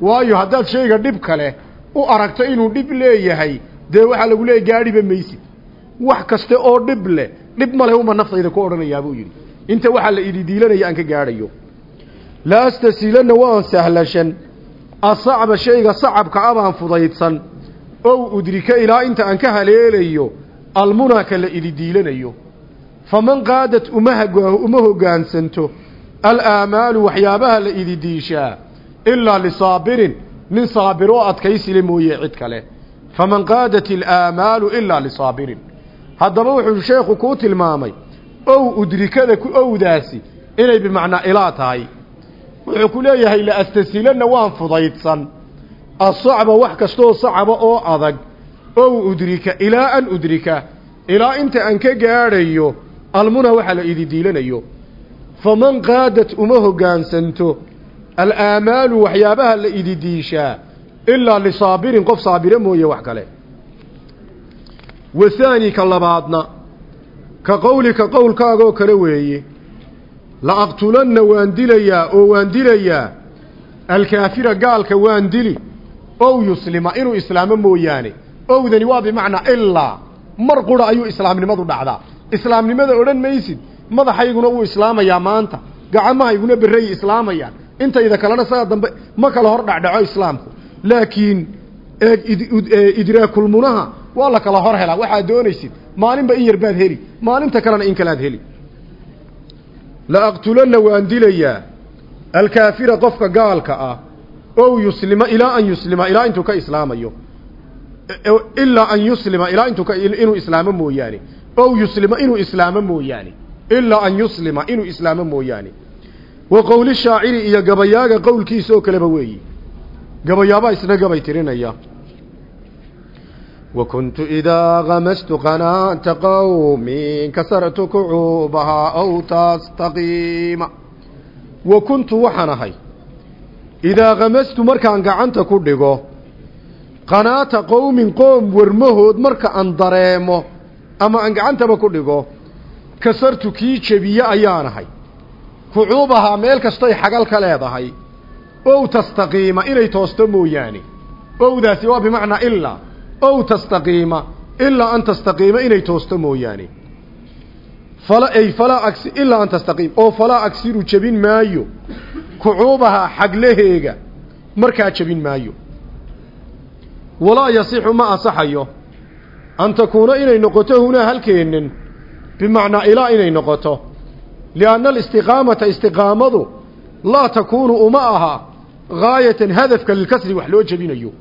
waayo haddaad shayga dhib kale u aragto inuu dhib leeyahay dee waxaa lagu leeyahy gaadhiba maysid. Wax kaste oo dhib leh dhib male uma naftayda ku odhanayaa buu yidhi. Inta waxaa la ididiilanaya aan ka gaadhayo. La astasiilanna waan sahlashan. Asacba shayga sacabka abaan fudaydsan. Ow udrika ilaa inta aan ka haleelayo almunaka la ididiilanayo faman qaadat uma uma hoggaansanto alaamaalu waxyaabaha la ididiishaa ilaa lisaabirin nin saabir oo adkaysile mooye cid kale faman qaadat alaamaalu ilaa lisaabirin haddaba wuxuu sheekhu kuu tilmaamay ow udrikada ku owdaasi inay bimacnaa ilaa tahay wuxuu ku leeyahay la astasilanna waan fudaydsan asacba wax kastoo sacaba oo adag ow udrika ilaa an udrika ilaa inta aan ka gaadhayo almuna waxa la ididiilanayo faman qaadat uma hoggaansanto alaamaalu waxyaabaha la ididiishaa ilaa lisaabirin qof saabire mooye wax kale. Wahaani ka labaadna ka qowlika qowlkaagoo kale weeye. La aqtulanna waan dilayaa oo waan dilayaa alkaafira gaalka waan dili ow yuslima inuu islaamo mooyaane. Owdani waa bimacnaa ilaa mar qura ayuu islaamnimadu dhacdaa. Islaamnimada odhan maysid madaxayguna wuu islaamayaa maanta gacamahayguna berray islaamayaan intayda kalena saa dambe ma kala hor dhacdhaco islaamku. Laakiin idraakulmunaha waa la kala hor helaa. Waxaad doonaysid maalinba in yar baad heli maalinta kalena in kalaad heli. La aqtulanna waan dilayaa alkaafira qofka gaalka ah ow yuslima ilaa an yuslima ilaa intuu ka islaamayo. Ilaa an yuslima ilaa intuu inuu islaamo mooyaane. Ow yuslima inuu islaamo mooyaane. Ilaa an yuslima inuu islaamo mooyaane wa qowli shaaciri iyo gabayaaga qowlkiisa oo kaleba weeyi gabayaabaa isna gabay tirinaya وكنت إذا غمست قناة قوم كسرت كعوبها أو تستقيم وكنت وحنهي إذا غمست مركا قعنت كدغو قناة قوم قوم ورمهود مركا أن dareemo ama aan gacantaba ku dhigo kasartu kucuubahaa meel kastoy xagal ka leedahay ow tastaqiima inay toosto mooyaane owdaasi waa bimacnaa ilaa ow tastaqiima ilaa an tastaqiima inay toosto mooyaane fala ay falaa agsi ilaa an tastaqiim oo falaa agsiru jebin maayo kucuubahaa xaglaheega markaa jebin maayo walaa yasixu ma asaxayo an takuuna inay noqoto hunaa halkeennan bimacnaa ilaa inay noqoto lianna alistiqaamata istiqaamadu laa takuunu uma aha gaayatan hadafka lilkasri wax loo jebinayo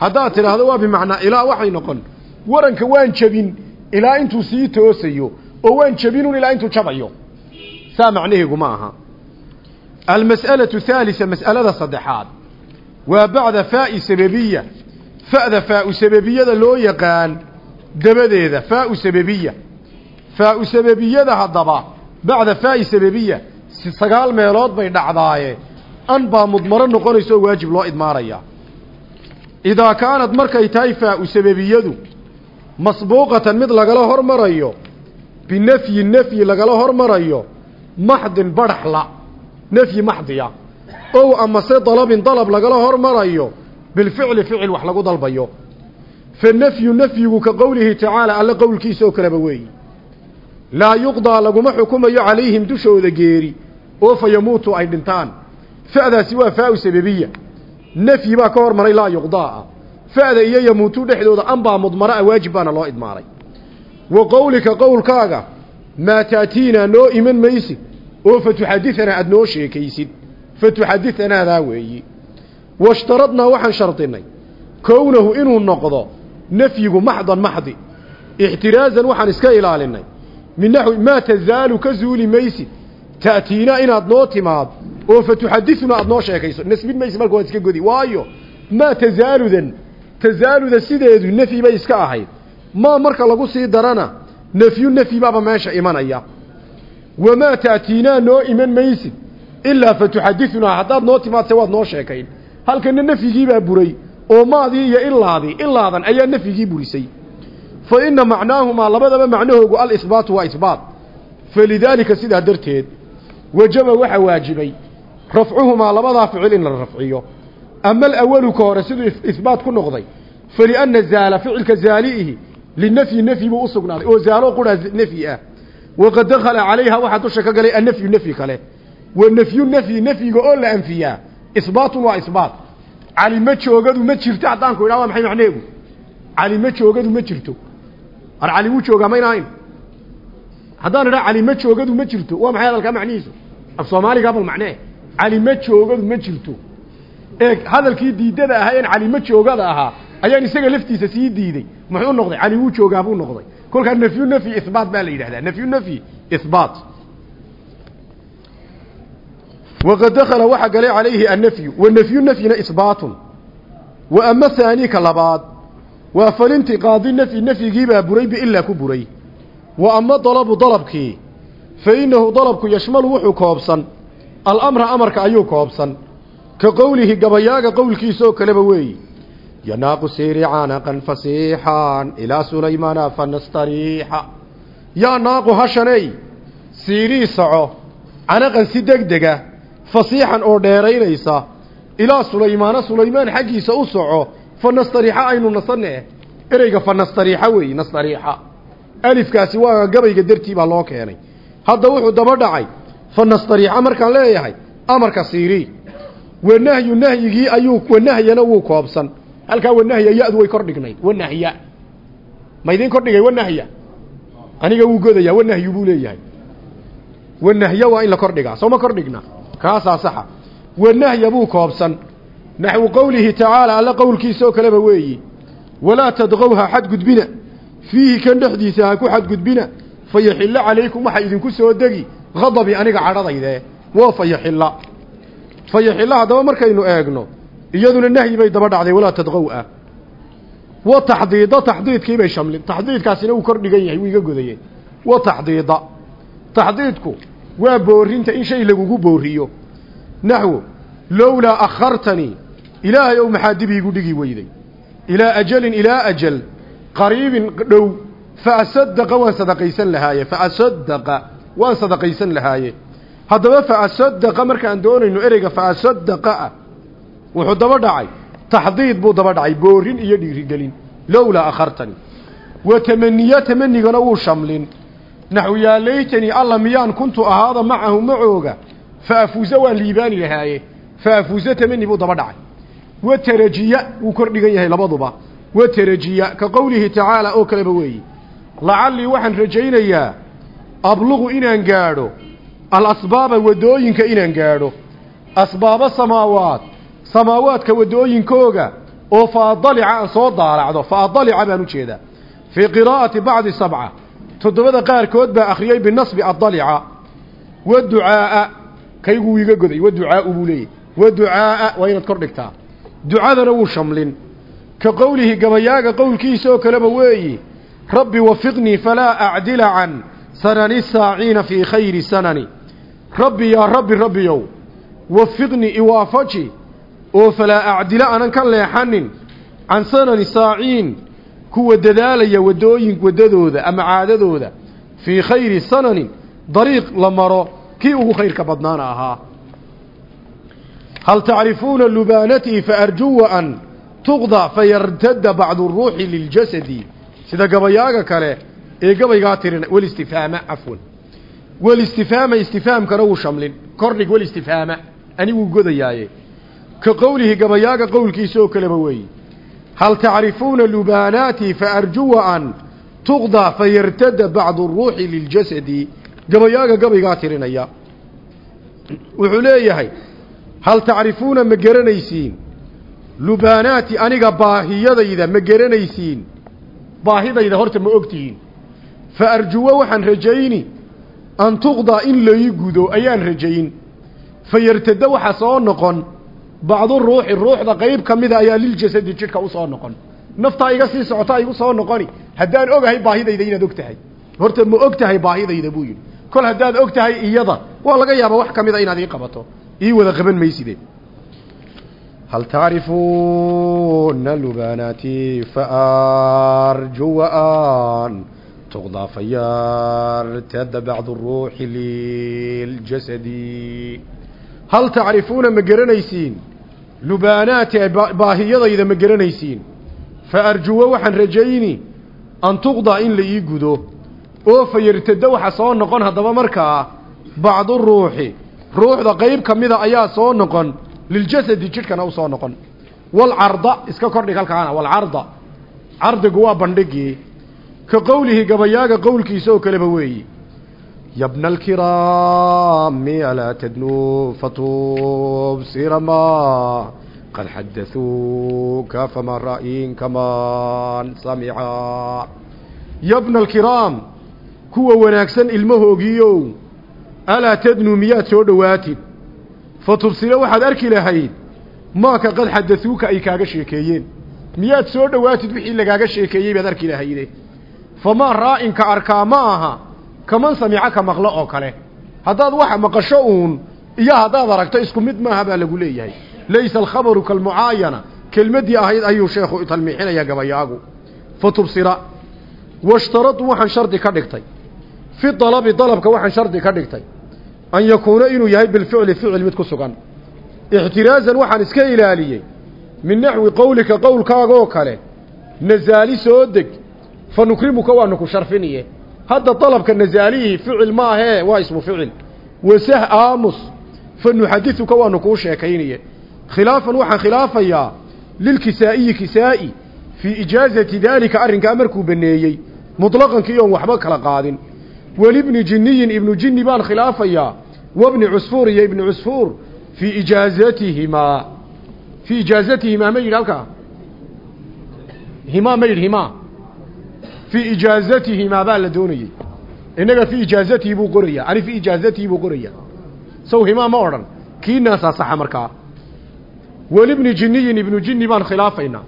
haddaad tidhaahdo waa bimacnaa ilaa waxay noqon waranka waan jebin ilaa intuu sii toosayo oo waan jebinun ilaa intuu jabayo saa macnaheegu ma aha almas'alatu haalisa mas'alada saddexaad waa bacda faa'i sababiya fa'da faa'u sababiyada loo yaqaan dabadeeda faa'u sababiya faa'u sababiyada haddaba bacda faa'i sababiya sagaal meelood bay dhacdaaye. An baa mudmaro noqonaysa oo waajib loo idmaaraya. Idaa kaanad markay tahay faa'u sababiyadu masbuuqatan mid lagala hormarayo binafyi nafyi lagala hormarayo maxdin badhaxla nafyi maxdiya ow amase dalabin dalab lagala hormarayo bilficli ficil wax lagu dalbayo. Fanafyu nafyigu ka qowlihi tacaala alla qowlkiisa kaleba weeyi laa yuqdaa laguma xukumayo calayhim dushooda geeri oo fa yamuutu ay dhintaan. Fa'daasi waa faa'u sababiya. Nafyi baa ka hormaray laa yuqdaaa fa'da iyo yamuutu dhexdooda anbaa mudmara a waajib baana loo idmaaray. Wa qowlika qowlkaaga maa taatiinaa noo iman maysid oo fatuxadianaa aada noo sheekaysid. Fatuxadianaadaa weeyi. Washtaradnaa waxaan shardinay kownahu inuu noqdo nafyigu maxdan maxdi. Ixtiraazan waxaan iska ilaalinay min naxwi maa tazaalu ka zuuli maysid ta'tiinaa inaad noo timaad oo fatuxadidunaa aada noo sheekayso. Nasbin maysid marka waad iska godi. Waayo maa tazaaludan tazaaluda sideedu nefyi bay iska ahayd. Maa marka lagu sii darana nefyu nefyi baaba meesha imanaya. Wamaa ta'tiinaa noo iman maysid ilaa fatuxadidunaa haddaad noo timaadse waad noo sheekayn. Halkana nafyigiibaa buray oo maadii iyo ilaadii ilaadan ayaa nafyigii burisay fa ina macnaahumaa labadaba macnahoogu alisbaatu waa isbaat. Falidaalika sidaa darteed wajaba waxaa waajibay rafcuhumaa labadaa ficil in la rafciyo. Ama alawalu ka hore siduu isbaat ku noqday falianna zaala ficilka zaali'ihi linafyi nafyi buu u sugnaaday oo zaalo quraa nafyi ah. Waqad dakhala calayha waxaa dusha ka galay annafyu nafyi kale. Wa nafyu nafyi nafyiga oo la anfiyaa isbaatun waa isbaat. Calimo joogadu ma jirto haddaan ku waa maxay macneegu calimo joogadu ma jirto ar cali wuu joogaa mayna ahayn haddaan idhaha calimo joogadu ma jirto. Waa maxay hadalkaa macnihiisu? Af soomaaliga bal macnee. Calimo joogadu ma jirto. Ee hadalkii diidada ahaa een calimo joogada ahaa ayaan isaga laftiisa sii diiday. Muxuu noqday? Cali wuu joogaa buu noqday. Kolkaa nafyu nafyi ihbaat baa la yidhahdaa. Nafyu nafyi ihbaat waqad dakala waxaa galay calayhi annafyu. Wanafyu nafyina isbaatun. Wa ama haani ka labaad waa falintiqaadi nafyi nafyigiibaa buray biilaa ku buray. Wa ama dalabu dalabkii fa innahu dalabku yashmalu wuxuu koobsan. Alamra amarka ayuu koobsan. Ka qowlihi gabayaaga qowlkiisaoo kaleba weeyi. Yanaaqu siiri canaqan fasiixan ilaa sulaymana fanastariixa. Yaa naaqu hashaney siirii soco canaqan si degdega fasiixan oo dheeraynaysa ilaa sulaymaana sulaymaan xaggiisa u soco fanastariixa aynu nasanne ereyga fanastariixa weeye nastariixa. Alifkaasi waa gabayga dartii baa loo keenay. Hadda wuxuu daba dhacay fanastariixa markaan leeyahay amarka siirii wanahyu nahyigii ayuu wanahyana wuu koobsan. Halkaa wanahya ya-du way kor dhignayd. Wanahya ma idin kor dhigay wanahya aniga wuu godaya wanahyu buu leeyahay. Wanahya waa in la kor dhigaa. Soo ma kor dhigna? Kaasaa saxa. Wanahya buu koobsan naxwu qowlihi tacaala alla qowlkiisa oo kaleba weeyi. walaa tadqowha xadgudbina. fiihi kan dhexdiisa ha ku xadgudbina. fayaxillo calaykum waxaa idinku soo degi. hadabi aniga cadhadaydee waa fayaxilla fayaxilla haddaba markaynu eegno iyaduna nahyi bay daba dhacday walaa tadqow ah wa taxdiida taxdiidkiibay shamlin. taxdiidkaasina uu kor dhigan yahay wuu iga godayeen wa taxdiida. taxdiidku waa boorinta in shay lagugu booriyo. naxwo lowlaa akhartanii ilaahay ow maxaa dib iigu dhigi weyday. Ilaa ajalin ilaa ajal. Qariibin dhow. Fa asadaqa waan sadaqaysan lahaaye. Fa asadaqa waan sadaqaysan lahaaye. Haddaba fa asadaqa markaan doonayno ereyga fa asadaqa ah wuxuu daba dhacay. Taxdiid buu daba dhacay. Boorin iyo dhiirigelin. Lowlaa akhartanii wa tamaniya tamanigana wuu shamlin. Naxu yaa laytanii alla miyaan kuntu ahaada macahu macooga fa afuusa waan liibaani lahaaye. Fa tamani buu daba dhacay wa tarajiya wuu kor dhigan yahay labaduba. Wa tarajiya ka qowlihi tacaala oo kaleba weeyi. Lacallii waxaan rajaynayaa abluqu inaan gaadho alasbaaba waddooyinka inaan gaadho. Asbaaba samaawaat samaawaadka waddooyinkooga oo faadalica aan soo daalacdo faadalica baan u jeedaa. Fii qiraa'ati bacdi sabca toddobada qaarkood baa akhriyey binasbi adalica waducaaa kayguu iga goday waducaau buu leeyahy waducaaa waa inaad kor dhigtaa ducadana wuu shamlin. Ka qowlihi gabayaaga qowlkiisa oo kaleba weeyi rabbi wafiqnii falaa acdila can sanani saaciina fii khayri sanani. Rabbi yaa rabbi rabbiyow wafiqnii iwaafaji oo falaa acdila aanan ka leexanin can sanani saaciin kuwa dadaalaya waddooyin waddadooda ama caadadooda fii khayri sananin dariiq la maro kii ugu khayrka badnaana ahaa tacrifuuna lubaanatii faarjuwa an tuqda fayartada bacdu ruuxi liljasadi sida gabayaaga kale ee gabaygaa tirin walistifhaama cafwan walistifhaama istifhaamkana wuu shamlin kordhig walistifhaama aniguu godayaaye ka qowlihi gabayaaga qowlkiisa oo kaleba weeyi hal tacrifuuna lubaanaatii faarjuwa an tuqda fayartada bacdu ruuxi liljasadi gabayaaga gabaygaa tirinaya wuxuu leeyahay hal tacrifuuna ma garanaysiin lubaanaati aniga baahiyadayda ma garanaysiin baahidayda horta ma ogtihiin fa arjuwo waxaan rajayni an tuqdaa in lai gudo ayaan rajayn fa yartada waxa soo noqon bacdu ruuxi ruuxda qayb ka mida ayaa liljasadi jidhka u soo noqon naftaa iga sii socotaa igu soo noqoni haddaan ogahay baahidayda inaad og tahay horta ma og tahay baahidayda buu yidhi kol haddaad og tahay iyada waa laga yaabaa wax ka mida inaad ii qabato ii wada qaban mayside hal tacrifuuna lubaanaati faarjuwaan tuqdaa fayaartada bacdu ruuxi liljasadi hal tacrifuuna ma garanaysiin lubaanaati baahiyadayda ma garanaysiin fa arjuwa waxaan rajayni an tuqdaa in la ii gudo oo fayartada waxa soo noqon haddaba markaa bacdu ruuxi ruuxda qayb ka mida ayaa soo noqon liljasadi jidhkana u soo noqon. Walcarda iska kordhig halkaana walcarda cardigu waa bandhigii. Ka qowlihi gabayaaga qowlkiisa oo kaleba weeyi. Yabna alkiraami alaa tadnuu fatubsira ma qad xadaثuuka fama ra'yin kaman samica. Yabna alkiraam kuwa wanaagsan ilmahoogiiow alaa tadnuu miyaad soo dhowaatid fa tubsilo waxaad arki lahayd maaka qad xadahuuka ay kaaga sheekeeyeen miyaad soo dhowaatid wixii lagaaga sheekeeyey baad arki lahayde famaa raa'inka arkaa ma aha kaman samica ka maqlo oo kale haddaad waxa maqasho uun iyo haddaad aragto isku mid maaha baa lagu leeyahay laysa alkhabaru kalmucaayana kelmaddii ahayd ayuu sheekhu talmiixinayaa gabayaagu fa tubsira washtaradu waxaan shardi ka dhigtay fi dalabi dalabka waxaan shardi ka dhigtay an yakuuna inuu yahay bilficli ficil mid ku sugan. Ixtiraazan waxaan iska ilaaliyey min naxwi qowlika qowlkaagoo kale nasaali soo deg fa nukrimuka waanu ku sharfiniye. Hadda dalabka nasaalihii ficil maahee waa ismu ficil wasah aamus fa nuxadiثuka waanu kuu sheekayniye. Khilaafan waxaan khilaafayaa lilkisaa'iyi kisaa'i fii ijaazati daalika arrinkaa markuu baneeyey muطlaqankii oon waxba kala qaadin walibni jiniyin ibnu jini baan khilaafayaa wabni cusfuur iyo ibni cusfuur fii ijaazatihimaa fii ijaazatihimaa ma yidhi halkaa? Himaa ma yidhi himaa fii ijaazatihimaa baa la doonayey. Innaga fii ijaazatihi buu qorayaa ani fii ijaazatihi buu qorayaa sow himaa ma odhan. Kiinaasaa saxa markaa? Walibni jiniyin ibnu jini baan khilaafaynaa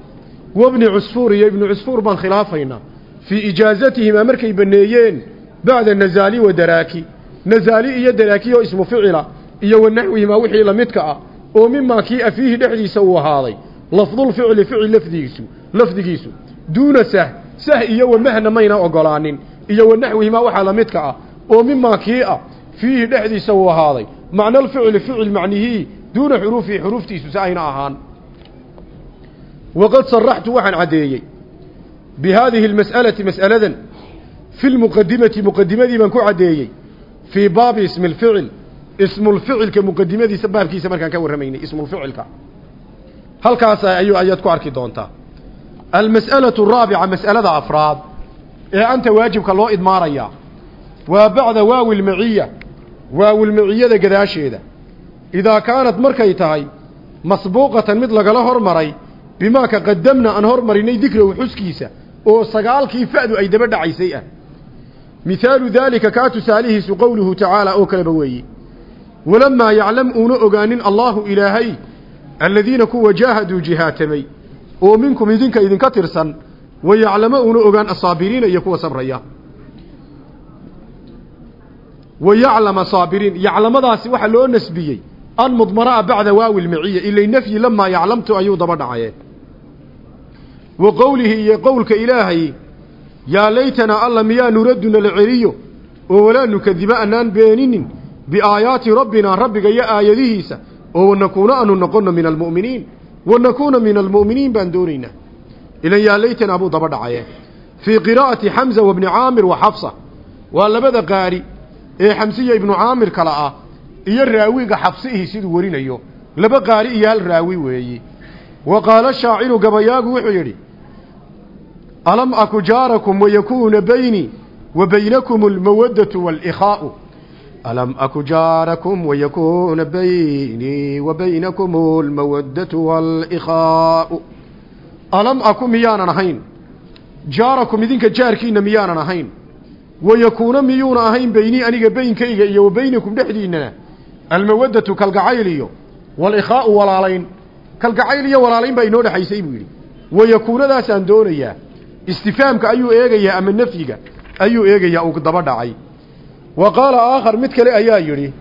wabni cusfuur iyo ibnu cusfuur baan khilaafaynaa fii ijaazatihimaa markay baneeyeen bacda nazaali wa daraaki nazaali iyo daraaki oo ismu ficila iyo wa naxwihimaa wixii lamidka ah oo mimaa kii afiihi dhexdiisa uu ahaaday lafdulficli ficil lafdigiisu lafdigiisu duuna sah sah iyo wamahna mayna ogolaanin iyo wa naxwihimaa waxaa lamidka ah oo mimaa kii ah fiihi dhexdiisa uu ahaaday macnalficli ficil macnihii duuna xuruufihi xuruuftiisu si ayna ahaan waqad saraxtu waxaan caddeeyey bi haadihi mas'aladan fi lmuqadimati muqadimadii baan ku caddeeyey fii baabi ismi lficil ismulficilka muqadimadiisa baabkiisa markaan ka warramaynay ismulficilka halkaas ayuu ayaad ku arki doontaa almas'alatu araabica mas'alada afraad ee anta waajibka loo idmaanayaa waa bacda waawi lmaciya waawilmaciyada gadaasheeda idaa kaanad markay tahay masbuuqatan mid lagala hormaray bimaa ka qadamna aan hormarinay dikrahu xuskiisa oo sagaalkii fa'du ay daba dhacaysay mihaalu daalika kaa tusaalihiisu qowluhu tacaala oo kaleba weeye walamaa yaclam uuna ogaanin allaahu ilaahay aladiina kuwa jaahaduu jihaatamay oo minkum idinka idinka tirsan wa yaclamo uuna ogaan asaabiriina iyo kuwa sabraya. Wa yaclama saabiriin yaclamadaasi waxaa loo nasbiyey an mudmaraa bacda waawi lmaciya ilay nafyi lamaa yaclamtu ayuu daba dhacayeen. Wa qowlihi iyo qowlka ilaahay yaa laytanaa alla miyaa nuraduna la celiyo oo walaa nukadiba anaan beeninin biaayaati rabbinaa rabbiga iyo aayadihiisa oo wanakuuna aanu noqono min almu'miniin wanakuuna min almu'miniin baan doonaynaa ilan yaa laytanaa buu daba dhacaye fii qiraa'ati xamza wabni caamir wa xafsa waa labada qaari ee xamsiya ibnu caamir kala ah iyo raawiga xabsihii siduu warinayo. Laba qaari iyo hal raawi weeyi. Wa qaala shaaciru gabayaagu wuxuu yidhi alam aku jaarakum wayakuuna baynii wa baynakum almawaddatu waalikhaa'u alam aku jaarakum wayakuuna baynii wa baynakum almawaddatu waalikhaa'u alam aku miyaanan ahayn jaarakum idinka jaarkiinna miyaanan ahayn wayakuuna miyuuna ahayn beynii aniga beynkayga iyo wa beynakum dhexdiinnana almawaddatu kalgacayl iyo walikhaa'u walaalayn kalgacayl iyo walaalayn baa inoo dhexaysay buu yidhi wayakuunadaasaan doonayaa istifaamka ayuu eegayaa ama nafyiga ayuu eegayaa uu daba dhacay. Wa qaala aakhar mid kale ayaa yidhi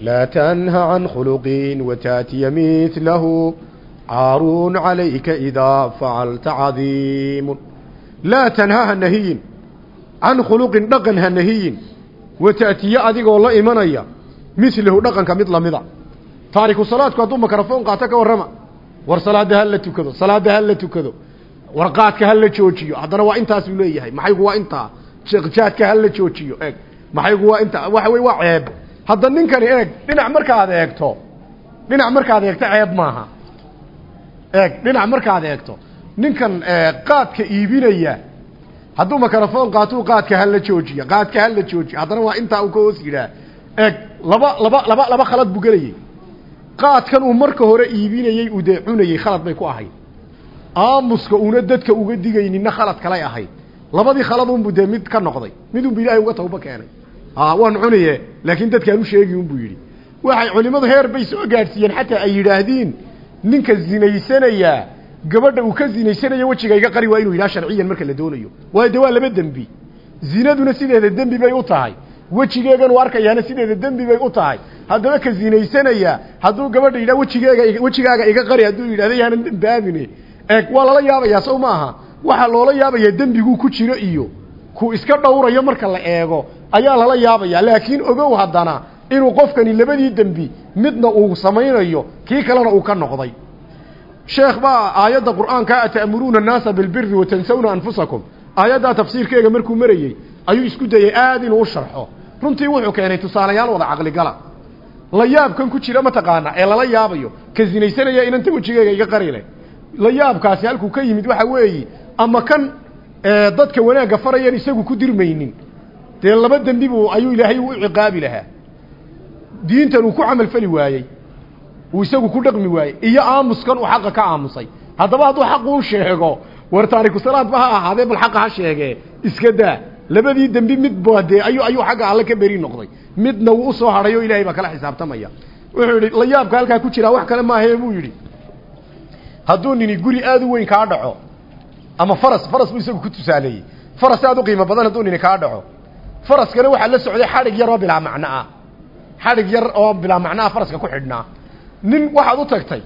laa tanha can khuluqin wataatiya midlahu caarun calayka idaa facalta cadiimun. Laa tanha ha nahiyin can khuluqin dhaqan ha nahiyin wataatiye adigoo la imanaya midlahu dhaqanka mid lamida ah. taariku salaadku hadduu makrofoon qaato ka warrama war salaadda la tukado salaadda ha la tukado warqaadka hala joojiyo. Haddana waa intaasuu leeyahay. Maxaygu waa intaa jaadka hala joojiyo? Eeg. Maxaygu waa intaa waxa wey waa ceeb. Hadda ninkani eeg dhinac markaad eegto dhinac markaad eegto ceeb maaha. Eeg dhinac markaad eegto. Ninkan qaadka iibinaya hadduu makarafon qaatuu qaadka hala joojiya qaadka hala joojiya haddana waa intaa uu ka hoos yidhaah. Eeg laba laba laba laba khalad buu gelayay. Qaadkan uu marka hore iibinayey uu dee cunayey khalad bay ku ahayd aamuska una dadka uga digaynina khalad kalay ahayd. Labadii khaladunbu dee mid ka noqday. Midunbu ilaahay uga tawba keenay. Waan cunaye laakiin dadkaan u sheegi unbuu yidhi. Waxay culimmadu heer bay soo gaadhsiiyeen xataa ay yidhaahdiin ninka zinaysanayaa gabadha uu ka zinaysanaya wejiga iga qari waa inuu yidhaha sharciyan marka la doonayo. Waayo de waa laba dembi. Zinaduna sideeda dembi bay u tahay. Wejigeegan uu arkayaana sideeda dembi bay u tahay. Haddaba ka zinaysanayaa hadduu gabadha yidhaha wejigeega wejigaaga iga qari hadduu yidhahda yaanan dembaabine eeg waa lala yaabayaa sow maaha? Waxaa loola yaabayaa dembiguu ku jiro iyo ku iska dhowrayo marka la eego ayaa lala yaabayaa. Laakiin ogow haddana inuu qofkani labadii dembi midna uu samaynayo kii kalena uu ka noqday. Sheekh baa aayadda qur'aanka ata'muruuna annaasa bilbiri watansawna anfusakum. Aayaddaa tafsiirkeega markuu marayey ayuu isku dayey aad inuu sharxo. Runtii wuxuu keenay tusaalayaal wada caqligala. La yaabkan ku jira mataqaana ee lala yaabayo ka sinaysanaya inanta wejigeega iga qari leh la yaabkaasi halkuu ka yimid waxa weeyi ama kan dadka wanaagga farayaan isagu ku dirmaynin. Dee laba dembi buu ayuu ilaahay u ciqaabi lahaa. Diintan uu ku camal fali waayey. Uu isagu ku dhaqmi waayey. Iyo aamuskan uu xaqa ka aamusay. Haddaba hadduu xaquu sheego war taariku salaadba ha ahaadee bal xaqa ha sheegee. Iska daa. Labadii dembi midba dee ayuu ayuu xagga alle ka beri noqday. Midna wuu u soo hadhay oo ilaahay baa kala xisaabtamaya. Wuxuu yidhi la yaabka halkaa ku jiraa wax kale maahae buu yidhi hadduu nini guri aada u weyn kaa dhaco ama faras faras buu isagu ku tusaaleeyey faras aada u qiimo badan hadduu nini kaa dhaco. Faraskana waxaa la socday xadhig yar oo bilaa macno ah. Xadhig yar oo bilaa macno ah faraska ku xidhnaa. Nin waxaad u tagtay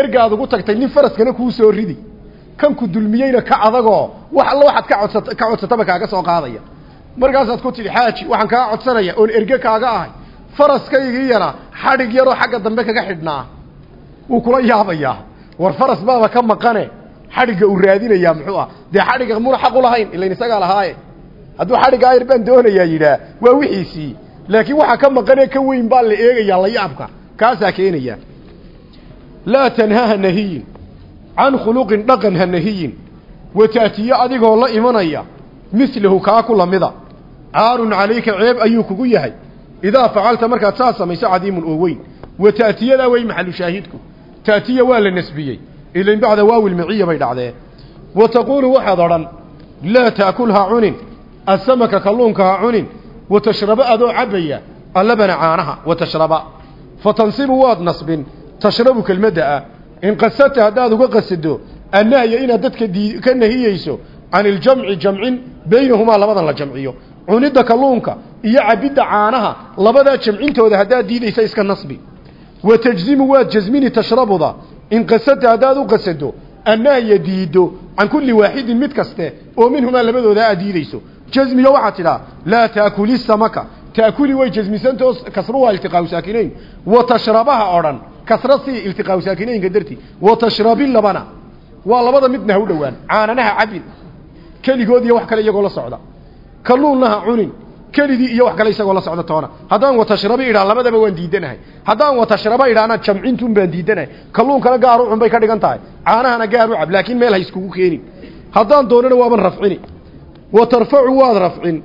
ergaad ugu tagtay nin faraskana kuu soo ridi. Kan ku dulmiyeyna ka adagoo wax alla waxaad ka codsat ka codsataba kaaga soo qaadaya. Markaasaad ku tidhi xaaji waxaan kaa codsanaya oon erge kaaga ahay. Faraskaygiyana xadhig yaroo xagga dambe kaga xidhnaa. Wuu kula yaabayaa war faras baaba ka maqane xadhigga uu raadinayaa muxuu ah. Dee xadhigga muna xaq u lahayn ilayn isagaa lahaaye. Hadduu xadhigga ayr baan doonayaa yidhaah waa wixiisii. Laakiin waxaa ka maqanee ka weyn baa la eegayaa la yaabka kaasaa keenaya. Laa tanha ha nahiyin can khuluqin dhaqan ha nahiyin wa ta'tiyo adigoo la imanaya mislahu kaa ku lamida. Caarun calayka ceeb ayuu kugu yahay. Idaa facalta markaad saas samayso cadiimun oo weyn. Wa ta'tiyadaa wey maxalu shaahidku taatiya waa la nasbiyey. Ilain bacda waawi lmiciya bay dhacdee. Wa taquulu waxaad odhan laa taakul ha cunin asamaka kalluunka ha cunin wa tashraba adoo cabbaya allabana caanaha wa tashraba. Fa tansibu waad nasbin tashrabu kelmadda ah. In qasadta haddaad uga qasado annahya inaad dadka dii ka nahiyeyso can iljamci jamcin baynahumaa labadan la jamciyo. Cunidda kalluunka iyo cabidda caanaha labadaa jamcintooda haddaad diidaysa iska nasbi wa tajzimu waad jasmini tashrabuda in qasada haddaad u qasado annahya diiddo can kulli waaxidin mid kaste oo minhumaa labadooda aad diidayso jasmiyo waxaad tidhaa laa taakuli samaka taakuli way jasmisantao kasruha iltiqaau saakinayn wa tashrabaha odhan kasra sii iltiqaau saakinaynka dartii wa tashrabi labana waa labada midna ha dhowaan caananaha cabin keligood iyo wax kale iyagoo la socda kalluunna ha cunin kelidii iyo wax kale isagoo la socda toona. Haddaan watashrabi idhaa labadaba waan diidanahay. Haddaan watashraba idhaana jamcintun baan diidanahay. Kalluunkana gaar u cun bay ka dhigan tahay. Caanahana gaar u cab laakiin meel ha iskugu keenin. Haddaan doonana waaban rafcini. Wa tarfacu waad rafcin.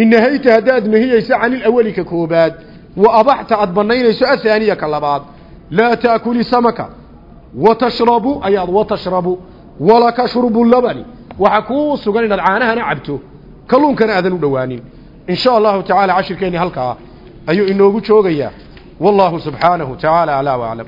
In nahayta haddaad nahiyeyso canilawali ka koobaad. Wa abaxta aad banaynayso athaaniya ka labaad. Laa taakuli samaka. Wa tashrabu ayaad wa tashrabu. Walaka shurbu labani. Waxaa kuu sugan inaad caanahana cabto. Kalluunkana aadan u dhowaanin in sha allahu tacaala cashirkeenni halkaa ayuu inoogu joogayaa wallahu subxaanahu tacaala aclaa waclam